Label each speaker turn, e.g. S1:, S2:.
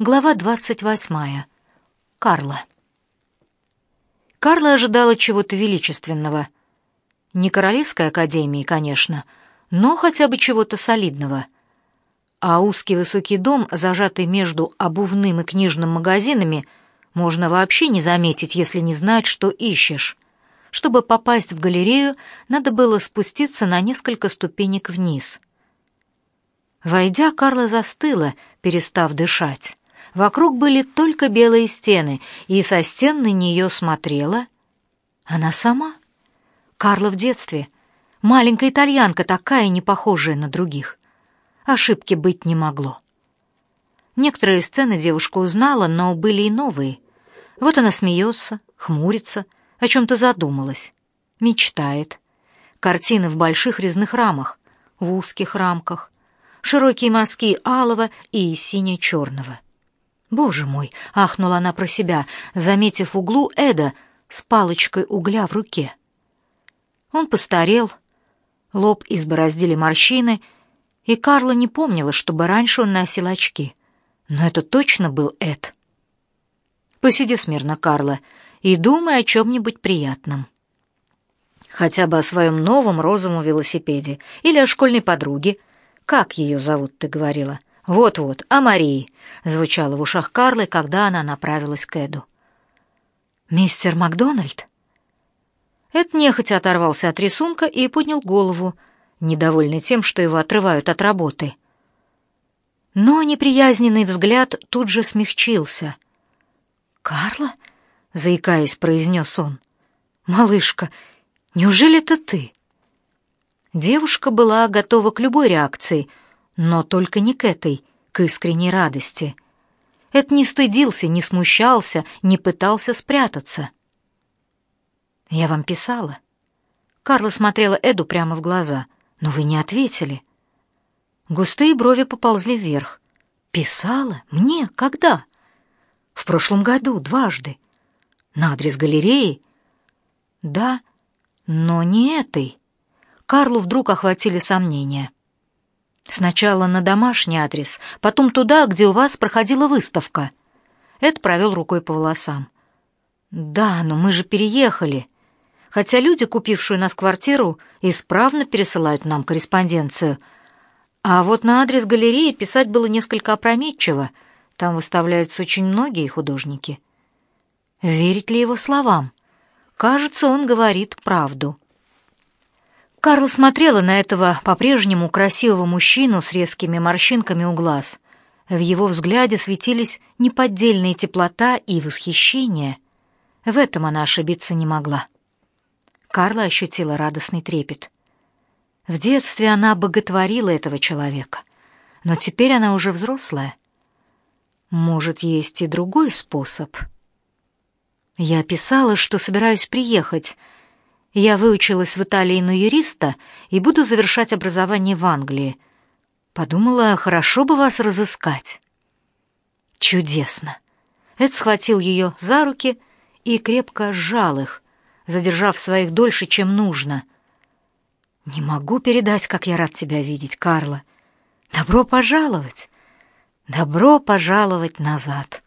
S1: Глава двадцать восьмая. Карла. Карла ожидала чего-то величественного. Не Королевской академии, конечно, но хотя бы чего-то солидного. А узкий высокий дом, зажатый между обувным и книжным магазинами, можно вообще не заметить, если не знать, что ищешь. Чтобы попасть в галерею, надо было спуститься на несколько ступенек вниз. Войдя, Карла застыла, перестав дышать. Вокруг были только белые стены, и со стен на нее смотрела она сама. Карла в детстве. Маленькая итальянка, такая не похожая на других. Ошибки быть не могло. Некоторые сцены девушка узнала, но были и новые. Вот она смеется, хмурится, о чем-то задумалась, мечтает. Картины в больших резных рамах, в узких рамках, широкие мазки алого и сине-черного. «Боже мой!» — ахнула она про себя, заметив углу Эда с палочкой угля в руке. Он постарел, лоб избороздили морщины, и Карла не помнила, чтобы раньше он носил очки. Но это точно был Эд. «Посиди смирно, Карла, и думай о чем-нибудь приятном. Хотя бы о своем новом розовом велосипеде или о школьной подруге. Как ее зовут, ты говорила?» «Вот-вот, о Марии», — звучало в ушах Карлы, когда она направилась к Эду. «Мистер Макдональд?» Эд нехотя оторвался от рисунка и поднял голову, недовольный тем, что его отрывают от работы. Но неприязненный взгляд тут же смягчился. «Карла?» — заикаясь, произнес он. «Малышка, неужели это ты?» Девушка была готова к любой реакции — но только не к этой, к искренней радости. Эд не стыдился, не смущался, не пытался спрятаться. «Я вам писала». Карла смотрела Эду прямо в глаза. «Но вы не ответили». Густые брови поползли вверх. «Писала? Мне? Когда?» «В прошлом году, дважды. На адрес галереи?» «Да, но не этой». Карлу вдруг охватили сомнения. Сначала на домашний адрес, потом туда, где у вас проходила выставка. Эд провел рукой по волосам. Да, но мы же переехали. Хотя люди, купившие нас квартиру, исправно пересылают нам корреспонденцию. А вот на адрес галереи писать было несколько опрометчиво. Там выставляются очень многие художники. Верить ли его словам? Кажется, он говорит правду. Карл смотрела на этого по-прежнему красивого мужчину с резкими морщинками у глаз. В его взгляде светились неподдельная теплота и восхищение. В этом она ошибиться не могла. Карла ощутила радостный трепет. В детстве она боготворила этого человека, но теперь она уже взрослая. Может, есть и другой способ. Я писала, что собираюсь приехать, я выучилась в Италии на юриста и буду завершать образование в Англии. Подумала, хорошо бы вас разыскать. Чудесно. Эд схватил ее за руки и крепко сжал их, задержав своих дольше, чем нужно. Не могу передать, как я рад тебя видеть, Карла. Добро пожаловать. Добро пожаловать назад.